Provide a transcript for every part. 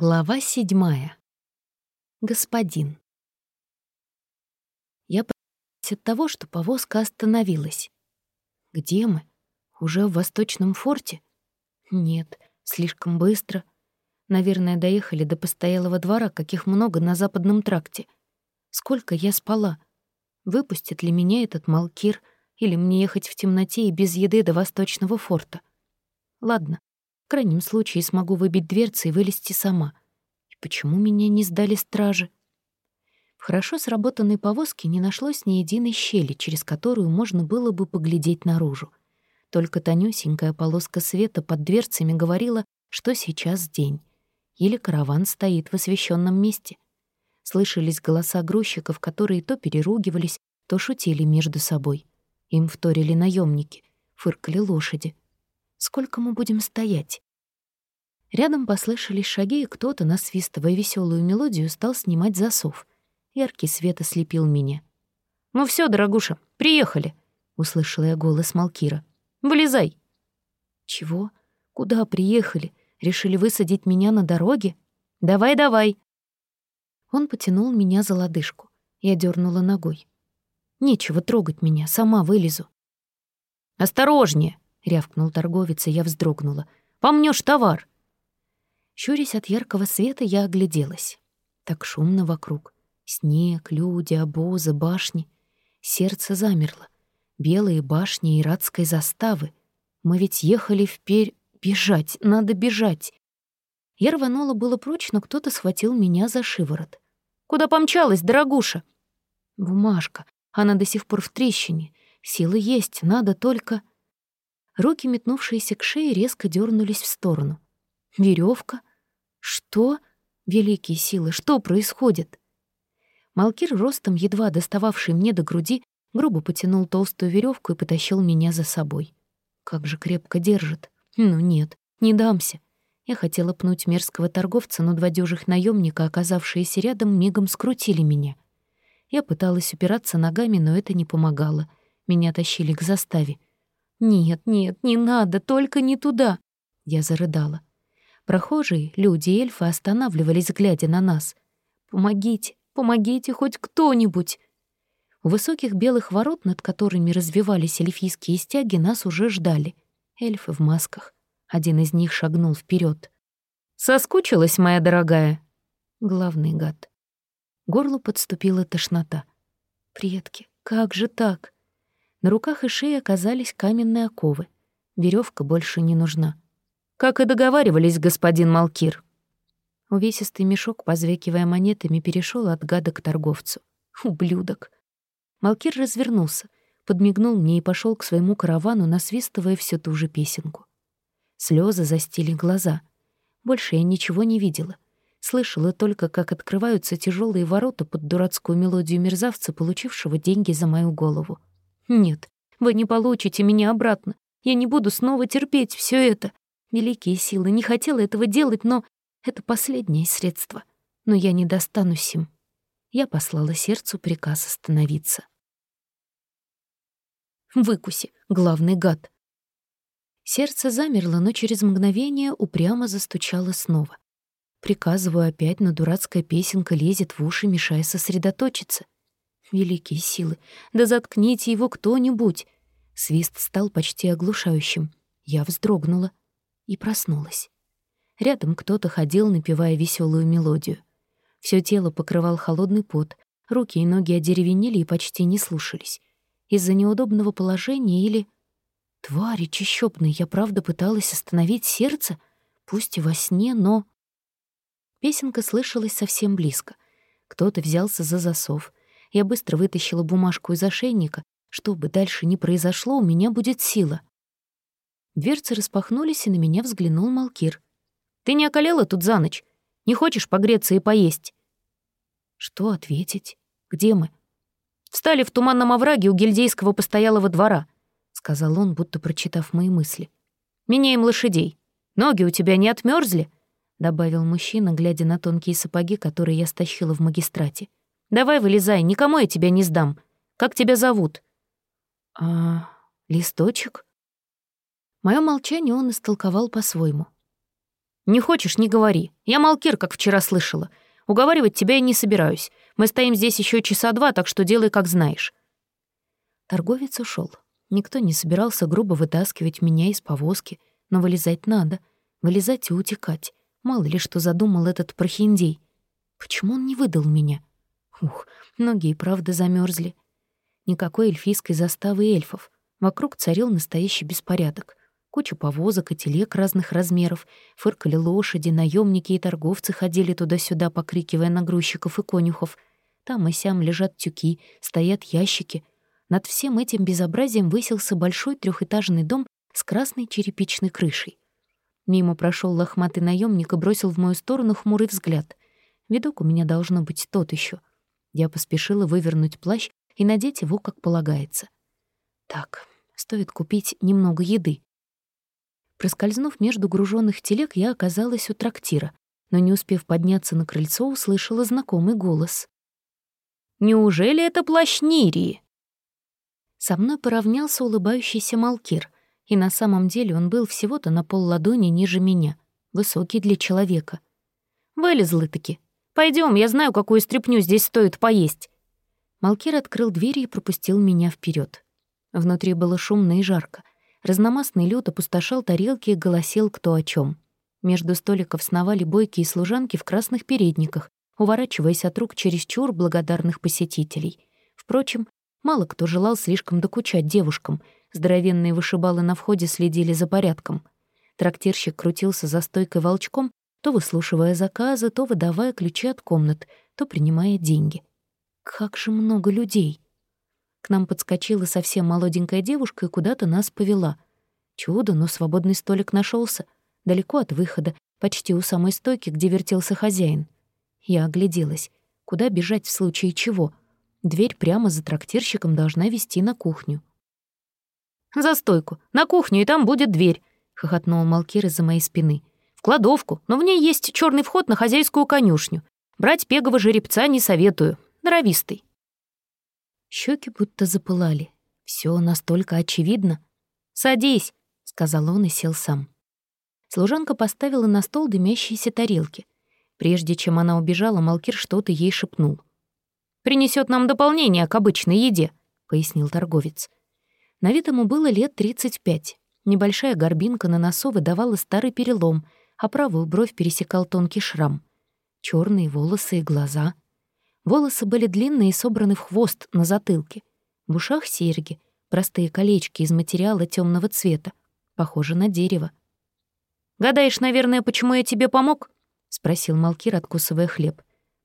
Глава седьмая. Господин. Я проснулась от того, что повозка остановилась. Где мы? Уже в Восточном форте? Нет, слишком быстро. Наверное, доехали до постоялого двора, каких много на западном тракте. Сколько я спала? Выпустит ли меня этот Малкир, или мне ехать в темноте и без еды до Восточного форта? Ладно, в крайнем случае смогу выбить дверцы и вылезти сама. И почему меня не сдали стражи? В хорошо сработанной повозке не нашлось ни единой щели, через которую можно было бы поглядеть наружу. Только тонюсенькая полоска света под дверцами говорила, что сейчас день. Или караван стоит в освещенном месте. Слышались голоса грузчиков, которые то переругивались, то шутили между собой. Им вторили наемники, фыркали лошади — Сколько мы будем стоять?» Рядом послышались шаги, и кто-то, насвистывая веселую мелодию, стал снимать засов. Яркий свет ослепил меня. «Ну все, дорогуша, приехали!» — услышала я голос Малкира. «Вылезай!» «Чего? Куда приехали? Решили высадить меня на дороге? Давай, давай!» Он потянул меня за лодыжку. Я дернула ногой. «Нечего трогать меня, сама вылезу». «Осторожнее!» — рявкнул торговец, и я вздрогнула. «Помнёшь товар!» Щурясь от яркого света, я огляделась. Так шумно вокруг. Снег, люди, обозы, башни. Сердце замерло. Белые башни иратской заставы. Мы ведь ехали вперь... Бежать, надо бежать. Я рванула было прочь, но кто-то схватил меня за шиворот. «Куда помчалась, дорогуша?» «Бумажка. Она до сих пор в трещине. Силы есть, надо только...» Руки, метнувшиеся к шее, резко дернулись в сторону. Веревка? Что? Великие силы, что происходит? Малкир, ростом едва достававший мне до груди, грубо потянул толстую веревку и потащил меня за собой. Как же крепко держит. Ну нет, не дамся. Я хотела пнуть мерзкого торговца, но два дюжих наемника, оказавшиеся рядом, мигом скрутили меня. Я пыталась упираться ногами, но это не помогало. Меня тащили к заставе. «Нет, нет, не надо, только не туда!» Я зарыдала. Прохожие, люди и эльфы останавливались, глядя на нас. «Помогите, помогите хоть кто-нибудь!» У высоких белых ворот, над которыми развивались эльфийские стяги, нас уже ждали. Эльфы в масках. Один из них шагнул вперед. «Соскучилась, моя дорогая?» Главный гад. Горлу подступила тошнота. «Предки, как же так?» На руках и шее оказались каменные оковы. Веревка больше не нужна. «Как и договаривались, господин Малкир». Увесистый мешок, позвекивая монетами, перешел от гада к торговцу. «Ублюдок!» Малкир развернулся, подмигнул мне и пошел к своему каравану, насвистывая всю ту же песенку. Слезы застили глаза. Больше я ничего не видела. Слышала только, как открываются тяжелые ворота под дурацкую мелодию мерзавца, получившего деньги за мою голову. Нет, вы не получите меня обратно. Я не буду снова терпеть все это. Великие силы, не хотела этого делать, но это последнее средство. Но я не достанусь им. Я послала сердцу приказ остановиться. Выкуси, главный гад. Сердце замерло, но через мгновение упрямо застучало снова. Приказываю опять, но дурацкая песенка лезет в уши, мешая сосредоточиться — Великие силы, да заткните его кто-нибудь. Свист стал почти оглушающим. Я вздрогнула и проснулась. Рядом кто-то ходил, напевая веселую мелодию. Всё тело покрывал холодный пот, руки и ноги одеревенели и почти не слушались. Из-за неудобного положения или... Твари чищёбные, я правда пыталась остановить сердце, пусть и во сне, но... Песенка слышалась совсем близко. Кто-то взялся за засов — я быстро вытащила бумажку из ошейника. Что бы дальше ни произошло, у меня будет сила. Дверцы распахнулись, и на меня взглянул Малкир. «Ты не околела тут за ночь? Не хочешь погреться и поесть?» Что ответить? Где мы? «Встали в туманном овраге у гильдейского постоялого двора», — сказал он, будто прочитав мои мысли. «Меняем лошадей. Ноги у тебя не отмерзли? добавил мужчина, глядя на тонкие сапоги, которые я стащила в магистрате. Давай вылезай, никому я тебя не сдам. Как тебя зовут?» «А... листочек?» Моё молчание он истолковал по-своему. «Не хочешь — не говори. Я Малкир, как вчера слышала. Уговаривать тебя я не собираюсь. Мы стоим здесь еще часа два, так что делай, как знаешь». Торговец ушел. Никто не собирался грубо вытаскивать меня из повозки, но вылезать надо. Вылезать и утекать. Мало ли что задумал этот прохиндей. Почему он не выдал меня? Ух, ноги и правда замерзли. Никакой эльфийской заставы эльфов. Вокруг царил настоящий беспорядок. Куча повозок и телег разных размеров, фыркали лошади, наемники и торговцы ходили туда-сюда, покрикивая на грузчиков и конюхов. Там и сям лежат тюки, стоят ящики. Над всем этим безобразием высился большой трехэтажный дом с красной черепичной крышей. Мимо прошел лохматый наемник и бросил в мою сторону хмурый взгляд. Видок у меня должно быть тот еще. Я поспешила вывернуть плащ и надеть его, как полагается. Так, стоит купить немного еды. Проскользнув между груженных телег, я оказалась у трактира, но не успев подняться на крыльцо, услышала знакомый голос. «Неужели это плащ Нирии?» Со мной поравнялся улыбающийся Малкир, и на самом деле он был всего-то на пол ладони ниже меня, высокий для человека. «Вылезлы-таки. Пойдем, я знаю, какую стряпню здесь стоит поесть». Малкир открыл дверь и пропустил меня вперед. Внутри было шумно и жарко. Разномастный люд опустошал тарелки и голосил кто о чем. Между столиков сновали бойкие служанки в красных передниках, уворачиваясь от рук чересчур благодарных посетителей. Впрочем, мало кто желал слишком докучать девушкам. Здоровенные вышибалы на входе следили за порядком. Трактирщик крутился за стойкой волчком, то выслушивая заказы, то выдавая ключи от комнат, то принимая деньги. Как же много людей! К нам подскочила совсем молоденькая девушка и куда-то нас повела. Чудо, но свободный столик нашелся, далеко от выхода, почти у самой стойки, где вертелся хозяин. Я огляделась. Куда бежать в случае чего? Дверь прямо за трактирщиком должна вести на кухню. «За стойку! На кухню, и там будет дверь!» — хохотнул Малкир из-за моей спины. «В кладовку, но в ней есть черный вход на хозяйскую конюшню. Брать пегого жеребца не советую. Норовистый». Щеки будто запылали. Все настолько очевидно. «Садись», — сказал он и сел сам. Служанка поставила на стол дымящиеся тарелки. Прежде чем она убежала, Малкир что-то ей шепнул. «Принесет нам дополнение к обычной еде», — пояснил торговец. На вид ему было лет 35. Небольшая горбинка на носу выдавала старый перелом, а правую бровь пересекал тонкий шрам. Черные волосы и глаза — Волосы были длинные и собраны в хвост на затылке. В ушах серьги, простые колечки из материала темного цвета, похоже на дерево. «Гадаешь, наверное, почему я тебе помог?» — спросил Малкир, откусывая хлеб.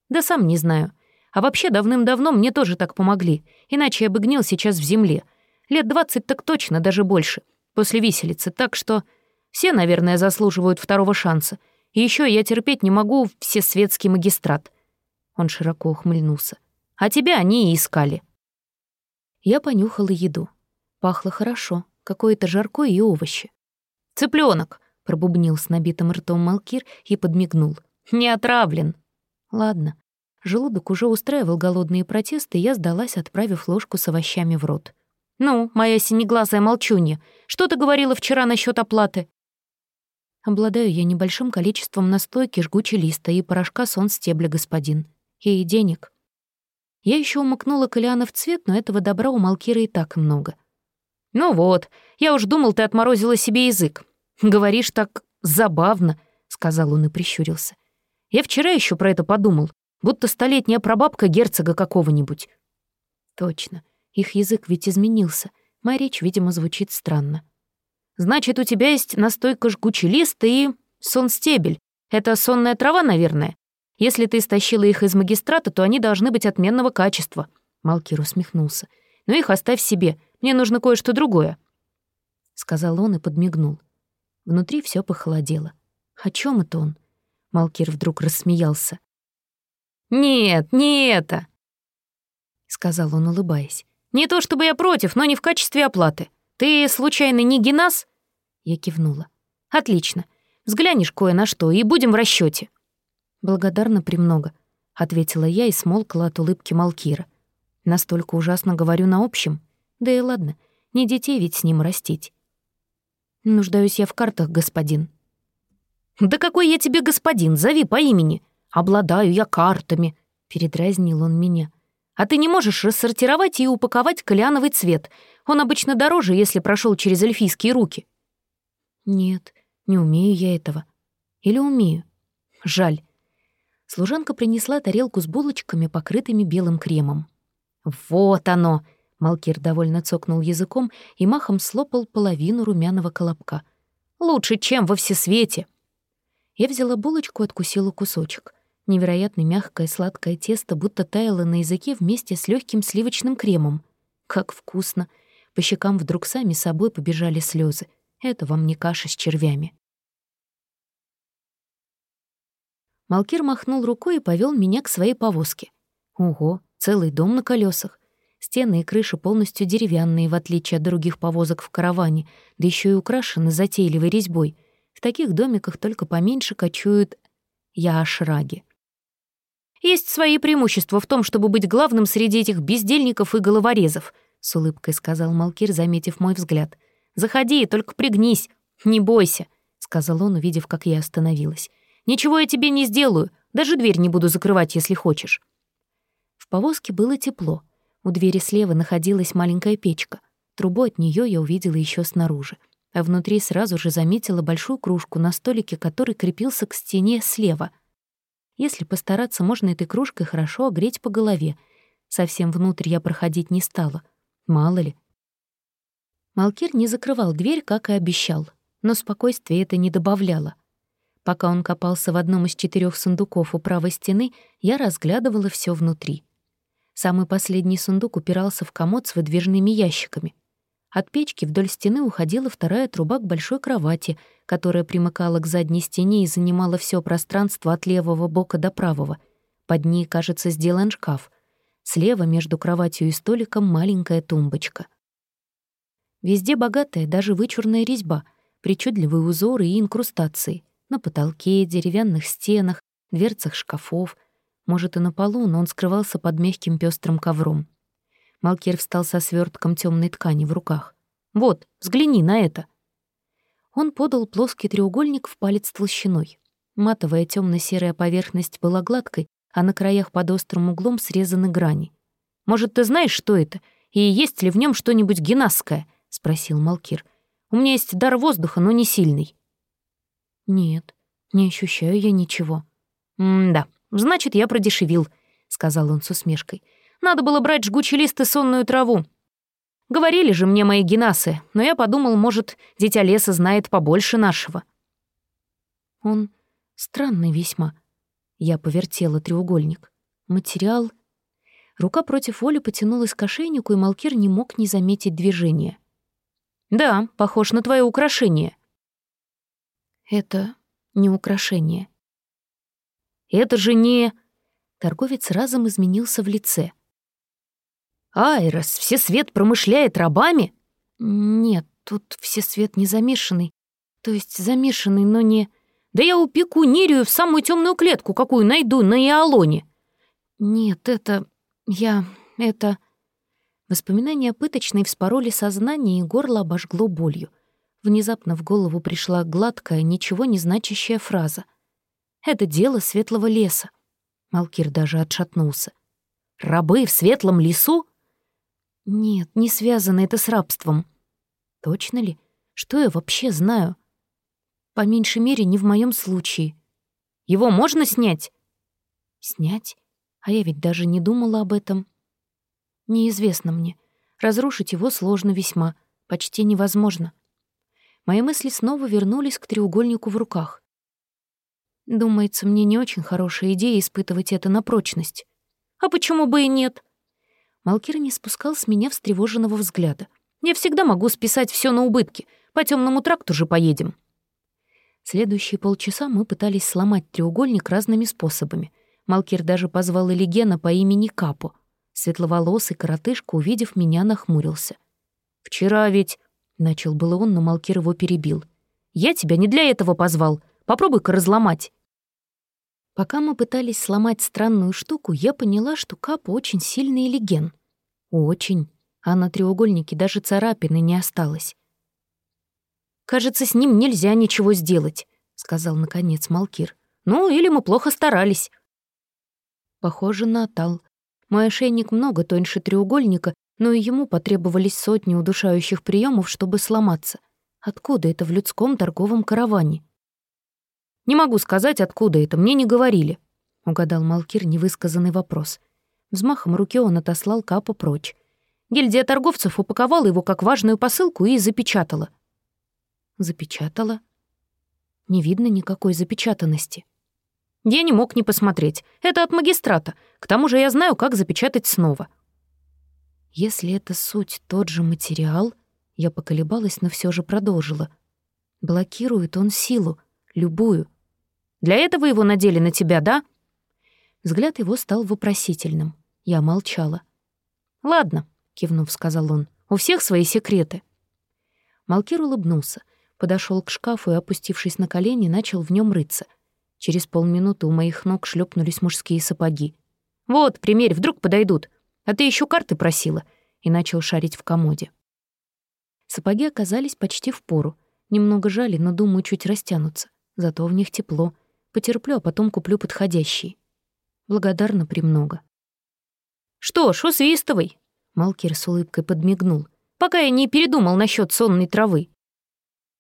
«Да сам не знаю. А вообще давным-давно мне тоже так помогли, иначе я бы гнил сейчас в земле. Лет двадцать так точно, даже больше, после виселицы, так что все, наверное, заслуживают второго шанса. И еще я терпеть не могу всесветский магистрат. Он широко ухмыльнулся. «А тебя они и искали». Я понюхала еду. Пахло хорошо, какое-то жаркое и овощи. Цыпленок, пробубнил с набитым ртом Малкир и подмигнул. «Не отравлен». «Ладно». Желудок уже устраивал голодные протесты, и я сдалась, отправив ложку с овощами в рот. «Ну, моя синеглазая молчунья, что ты говорила вчера насчет оплаты?» «Обладаю я небольшим количеством настойки жгучей листа и порошка сон стебля, господин и денег. Я еще умыкнула Калиана в цвет, но этого добра у Малкира и так много. «Ну вот, я уж думал, ты отморозила себе язык. Говоришь так забавно», — сказал он и прищурился. «Я вчера еще про это подумал, будто столетняя прабабка герцога какого-нибудь». «Точно, их язык ведь изменился. Моя речь, видимо, звучит странно». «Значит, у тебя есть настойка жгучий лист и сон-стебель. Это сонная трава, наверное?» Если ты стащила их из магистрата, то они должны быть отменного качества». Малкир усмехнулся. «Ну их оставь себе. Мне нужно кое-что другое», — сказал он и подмигнул. Внутри все похолодело. «О чем это он?» Малкир вдруг рассмеялся. «Нет, не это», — сказал он, улыбаясь. «Не то чтобы я против, но не в качестве оплаты. Ты, случайно, не Генас?» Я кивнула. «Отлично. Взглянешь кое на что, и будем в расчете. «Благодарна премного», — ответила я и смолкла от улыбки Малкира. «Настолько ужасно говорю на общем? Да и ладно, не детей ведь с ним растить». «Нуждаюсь я в картах, господин». «Да какой я тебе господин, зови по имени. Обладаю я картами», — передразнил он меня. «А ты не можешь рассортировать и упаковать калиановый цвет. Он обычно дороже, если прошел через эльфийские руки». «Нет, не умею я этого. Или умею? Жаль». Служанка принесла тарелку с булочками, покрытыми белым кремом. «Вот оно!» — Малкир довольно цокнул языком и махом слопал половину румяного колобка. «Лучше, чем во всесвете!» Я взяла булочку, откусила кусочек. Невероятно мягкое сладкое тесто будто таяло на языке вместе с легким сливочным кремом. Как вкусно! По щекам вдруг сами собой побежали слезы. Это вам не каша с червями. Малкир махнул рукой и повел меня к своей повозке. Ого, целый дом на колесах. Стены и крыши полностью деревянные, в отличие от других повозок в караване, да еще и украшены затейливой резьбой. В таких домиках только поменьше кочуют яшраги. «Есть свои преимущества в том, чтобы быть главным среди этих бездельников и головорезов», — с улыбкой сказал Малкир, заметив мой взгляд. «Заходи, только пригнись, не бойся», — сказал он, увидев, как я остановилась. «Ничего я тебе не сделаю, даже дверь не буду закрывать, если хочешь». В повозке было тепло. У двери слева находилась маленькая печка. Трубу от нее я увидела еще снаружи. А внутри сразу же заметила большую кружку на столике, который крепился к стене слева. Если постараться, можно этой кружкой хорошо огреть по голове. Совсем внутрь я проходить не стала. Мало ли. Малкир не закрывал дверь, как и обещал, но спокойствие это не добавляло. Пока он копался в одном из четырех сундуков у правой стены, я разглядывала все внутри. Самый последний сундук упирался в комод с выдвижными ящиками. От печки вдоль стены уходила вторая труба к большой кровати, которая примыкала к задней стене и занимала все пространство от левого бока до правого. Под ней, кажется, сделан шкаф. Слева между кроватью и столиком маленькая тумбочка. Везде богатая, даже вычурная резьба, причудливые узоры и инкрустации. На потолке, деревянных стенах, дверцах шкафов. Может, и на полу, но он скрывался под мягким пестрым ковром. Малкир встал со свертком темной ткани в руках. «Вот, взгляни на это!» Он подал плоский треугольник в палец толщиной. Матовая темно серая поверхность была гладкой, а на краях под острым углом срезаны грани. «Может, ты знаешь, что это? И есть ли в нем что-нибудь генасское?» — спросил Малкир. «У меня есть дар воздуха, но не сильный». «Нет, не ощущаю я ничего». «М-да, значит, я продешевил», — сказал он с усмешкой. «Надо было брать жгучий лист и сонную траву. Говорили же мне мои генасы, но я подумал, может, дитя леса знает побольше нашего». «Он странный весьма». Я повертела треугольник. «Материал...» Рука против воли потянулась к ошейнику, и Малкир не мог не заметить движения. «Да, похож на твое украшение». «Это не украшение». «Это же не...» Торговец разом изменился в лице. «Айрос, всесвет промышляет рабами?» «Нет, тут всесвет не замешанный. То есть замешанный, но не...» «Да я упеку Нерию в самую темную клетку, какую найду на Иолоне». «Нет, это... я... это...» Воспоминания пыточной вспороли сознание, и горло обожгло болью. Внезапно в голову пришла гладкая, ничего не значащая фраза. «Это дело светлого леса». Малкир даже отшатнулся. «Рабы в светлом лесу?» «Нет, не связано это с рабством». «Точно ли? Что я вообще знаю?» «По меньшей мере, не в моем случае». «Его можно снять?» «Снять? А я ведь даже не думала об этом». Неизвестно мне. Разрушить его сложно весьма, почти невозможно. Мои мысли снова вернулись к треугольнику в руках. Думается, мне не очень хорошая идея испытывать это на прочность. А почему бы и нет? Малкир не спускал с меня встревоженного взгляда. Я всегда могу списать все на убытки. По темному тракту же поедем. Следующие полчаса мы пытались сломать треугольник разными способами. Малкир даже позвал Элигена по имени Капо — Светловолосый коротышка, увидев меня, нахмурился. «Вчера ведь...» — начал было он, но Малкир его перебил. «Я тебя не для этого позвал. Попробуй-ка разломать». Пока мы пытались сломать странную штуку, я поняла, что Капа очень сильный леген. Очень. А на треугольнике даже царапины не осталось. «Кажется, с ним нельзя ничего сделать», —— сказал наконец Малкир. «Ну, или мы плохо старались». Похоже на тал. Мой ошейник много тоньше треугольника, но и ему потребовались сотни удушающих приемов, чтобы сломаться. Откуда это в людском торговом караване? «Не могу сказать, откуда это, мне не говорили», — угадал Малкир невысказанный вопрос. Взмахом руки он отослал Капа прочь. Гильдия торговцев упаковала его как важную посылку и запечатала. Запечатала? Не видно никакой запечатанности. Я не мог не посмотреть. Это от магистрата. К тому же я знаю, как запечатать снова. Если это суть тот же материал, я поколебалась, но все же продолжила. Блокирует он силу, любую. Для этого его надели на тебя, да? Взгляд его стал вопросительным. Я молчала. «Ладно», — кивнув, сказал он, — «у всех свои секреты». Малкир улыбнулся, подошел к шкафу и, опустившись на колени, начал в нем рыться. Через полминуты у моих ног шлепнулись мужские сапоги. «Вот, примерь, вдруг подойдут. А ты еще карты просила», и начал шарить в комоде. Сапоги оказались почти в пору. Немного жали, но, думаю, чуть растянутся. Зато в них тепло. Потерплю, а потом куплю подходящие. Благодарна премного. «Что ж, усвистывай!» Малкир с улыбкой подмигнул. «Пока я не передумал насчет сонной травы».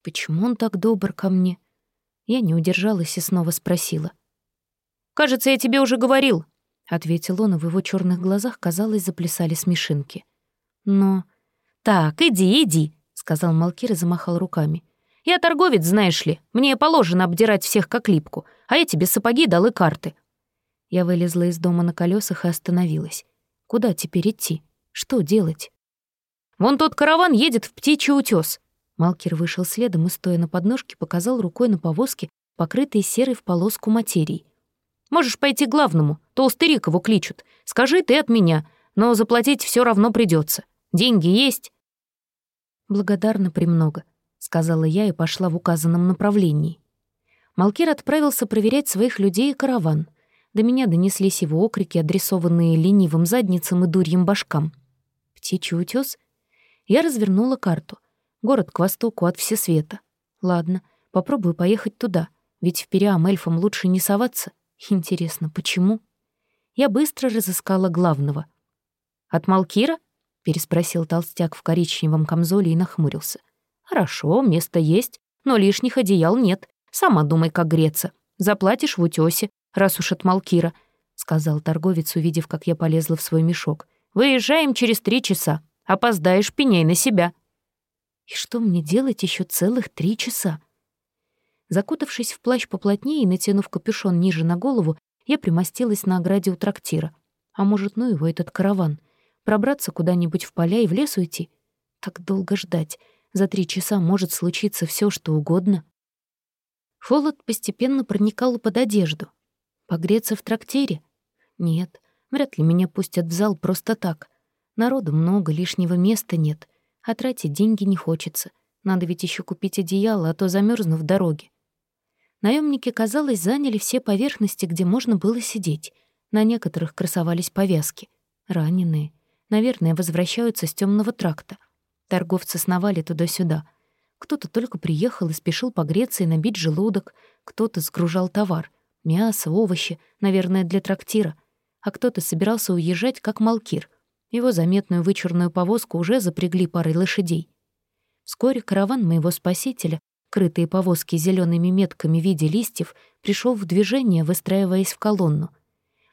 Почему он так добр ко мне? Я не удержалась и снова спросила. «Кажется, я тебе уже говорил», — ответил он, и в его черных глазах, казалось, заплясали смешинки. «Но...» «Так, иди, иди», — сказал Малкир и замахал руками. «Я торговец, знаешь ли. Мне положено обдирать всех как липку, а я тебе сапоги дал и карты». Я вылезла из дома на колесах и остановилась. Куда теперь идти? Что делать? «Вон тот караван едет в птичий утес. Малкир вышел следом и, стоя на подножке, показал рукой на повозке, покрытой серой в полоску материи. «Можешь пойти к главному, толстырик его кличут. Скажи ты от меня, но заплатить все равно придется. Деньги есть?» «Благодарна премного», — сказала я и пошла в указанном направлении. Малкир отправился проверять своих людей и караван. До меня донеслись его окрики, адресованные ленивым задницам и дурьим башкам. «Птичий утес?» Я развернула карту. Город к востоку от Всесвета. Ладно, попробую поехать туда, ведь в Периам эльфам лучше не соваться. Интересно, почему? Я быстро разыскала главного. «От Малкира?» — переспросил толстяк в коричневом камзоле и нахмурился. «Хорошо, место есть, но лишних одеял нет. Сама думай, как греться. Заплатишь в утёсе, раз уж от Малкира», — сказал торговец, увидев, как я полезла в свой мешок. «Выезжаем через три часа. Опоздаешь, пеней на себя». И что мне делать еще целых три часа? Закутавшись в плащ поплотнее и натянув капюшон ниже на голову, я примостилась на ограде у трактира. А может, ну его этот караван? Пробраться куда-нибудь в поля и в лес уйти? Так долго ждать. За три часа может случиться все, что угодно. Холод постепенно проникал под одежду. Погреться в трактире? Нет, вряд ли меня пустят в зал просто так. Народу много, лишнего места нет. А тратить деньги не хочется. Надо ведь еще купить одеяло, а то замерзну в дороге. Наемники, казалось, заняли все поверхности, где можно было сидеть. На некоторых красовались повязки. Раненые. Наверное, возвращаются с темного тракта. Торговцы сновали туда-сюда. Кто-то только приехал и спешил погреться и набить желудок, кто-то сгружал товар. Мясо, овощи, наверное, для трактира. А кто-то собирался уезжать, как малкир. Его заметную вычурную повозку уже запрягли парой лошадей. Вскоре караван моего спасителя, крытые повозки зелеными метками в виде листьев, пришел в движение, выстраиваясь в колонну.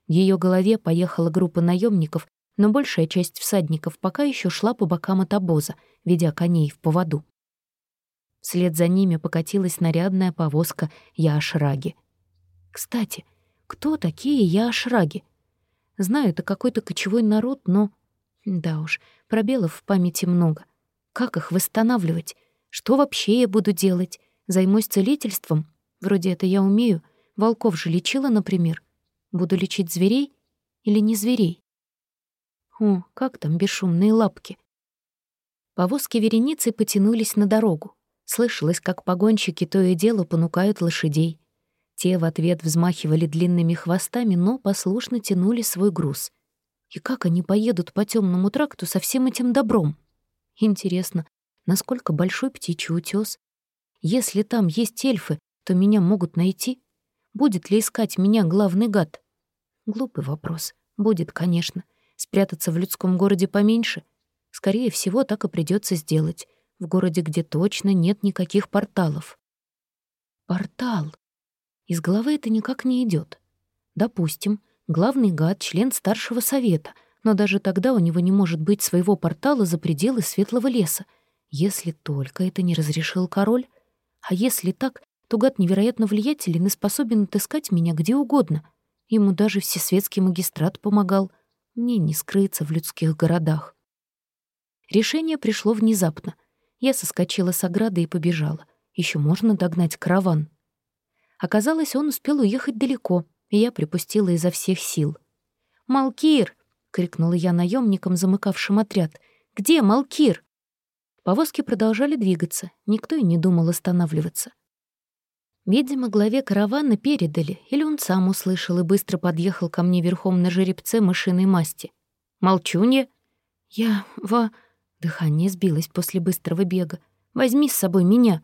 В ее голове поехала группа наемников, но большая часть всадников пока еще шла по бокам от обоза, ведя коней в поводу. Вслед за ними покатилась нарядная повозка Яашраги. Кстати, кто такие Яашраги? Знаю, это какой-то кочевой народ, но да уж, пробелов в памяти много. Как их восстанавливать? Что вообще я буду делать? Займусь целительством? Вроде это я умею. Волков же лечила, например. Буду лечить зверей или не зверей? О, как там бесшумные лапки. Повозки вереницей потянулись на дорогу. Слышалось, как погонщики то и дело понукают лошадей. Те в ответ взмахивали длинными хвостами, но послушно тянули свой груз — и как они поедут по темному тракту со всем этим добром? Интересно, насколько большой птичий утес? Если там есть эльфы, то меня могут найти? Будет ли искать меня главный гад? Глупый вопрос. Будет, конечно. Спрятаться в людском городе поменьше? Скорее всего, так и придется сделать. В городе, где точно нет никаких порталов. Портал. Из головы это никак не идет. Допустим, главный гад — член старшего совета, но даже тогда у него не может быть своего портала за пределы светлого леса, если только это не разрешил король. А если так, то гад невероятно влиятелен и способен отыскать меня где угодно. Ему даже всесветский магистрат помогал. Мне не скрыться в людских городах. Решение пришло внезапно. Я соскочила с ограды и побежала. Еще можно догнать караван. Оказалось, он успел уехать далеко, я припустила изо всех сил. «Малкир!» — крикнула я наемникам, замыкавшим отряд. «Где Малкир?» Повозки продолжали двигаться, никто и не думал останавливаться. Видимо, главе каравана передали, или он сам услышал и быстро подъехал ко мне верхом на жеребце мышиной масти. «Молчунья?» «Я... во...» Дыхание сбилось после быстрого бега. «Возьми с собой меня».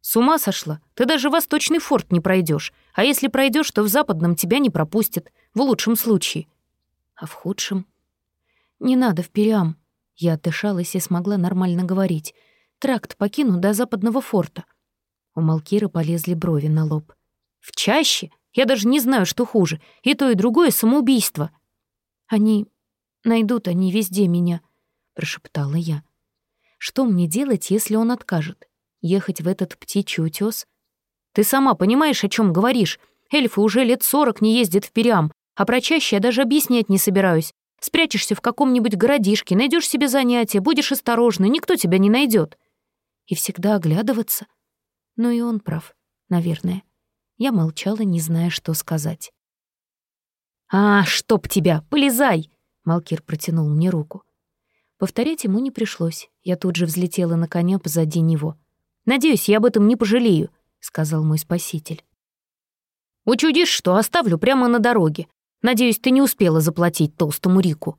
«С ума сошла? Ты даже восточный форт не пройдешь, А если пройдешь, то в западном тебя не пропустят. В лучшем случае». «А в худшем?» «Не надо в Периам». Я отдышалась и смогла нормально говорить. «Тракт покину до западного форта». У Малкира полезли брови на лоб. «В чаще? Я даже не знаю, что хуже. И то, и другое — самоубийство». «Они... найдут они везде меня», — прошептала я. «Что мне делать, если он откажет? Ехать в этот птичий утёс? Ты сама понимаешь, о чем говоришь? Эльфы уже лет сорок не ездят в Периам, а про чаще я даже объяснять не собираюсь. Спрячешься в каком-нибудь городишке, найдешь себе занятие, будешь осторожна, никто тебя не найдет. И всегда оглядываться — но и он прав, наверное. Я молчала, не зная, что сказать. «А, чтоб тебя! Полезай!» Малкир протянул мне руку. Повторять ему не пришлось. Я тут же взлетела на коня позади него. «Надеюсь, я об этом не пожалею», — сказал мой спаситель. «Учудишь, что оставлю прямо на дороге. Надеюсь, ты не успела заплатить толстому Рику».